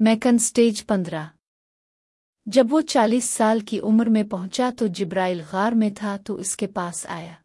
McKeon stage पंद्रह। जब वो चालीस साल की उम्र में पहुँचा तो जिब्राइल गार में था तो इसके पास आया।